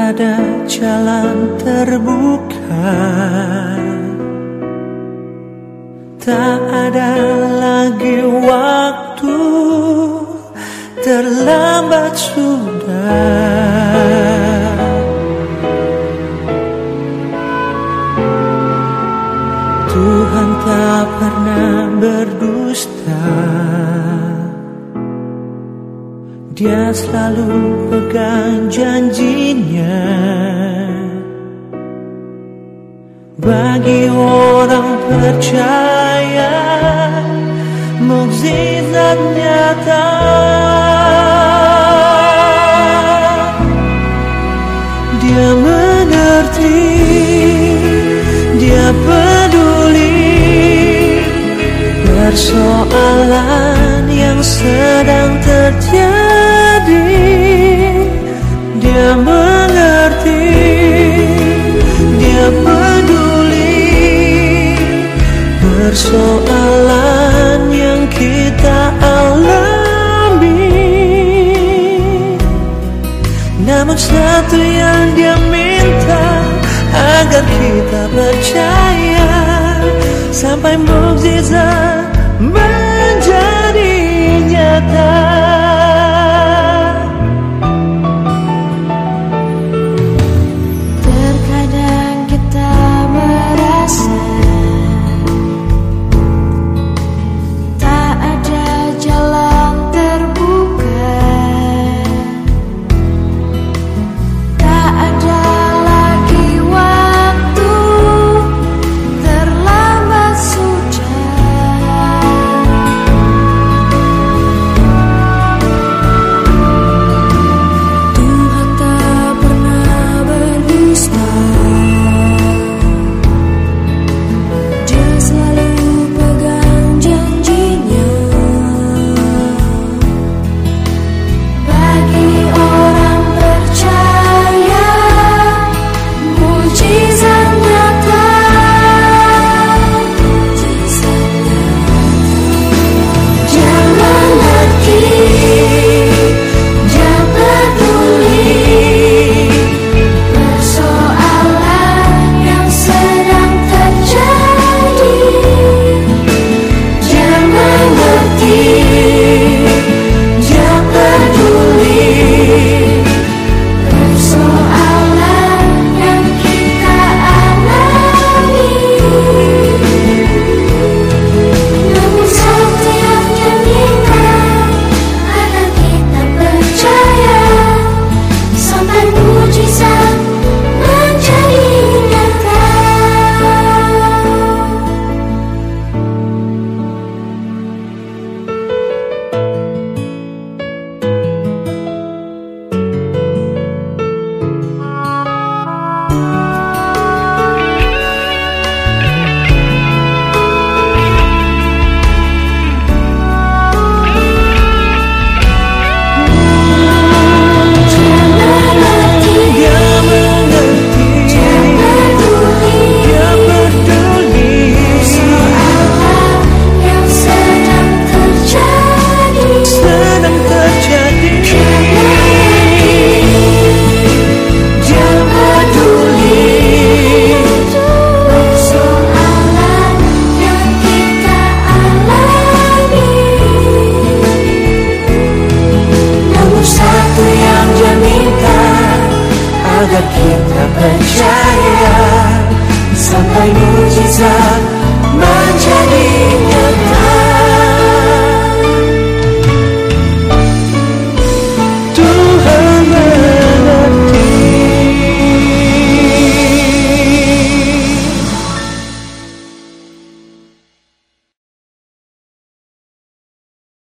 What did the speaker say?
ada jalan terbuka. Tak ada lagi waktu Terlambat sudah. Tuhan tak pernah berdusta. Dia selalu pegang janjinya. Bagi orang percaya Mukjizat nyata Dia peduli Persoalan yang kita alami. Namun satu yang dia minta Agar kita percaya Sampai mukjizat percaya. Sampai mujizat menjadi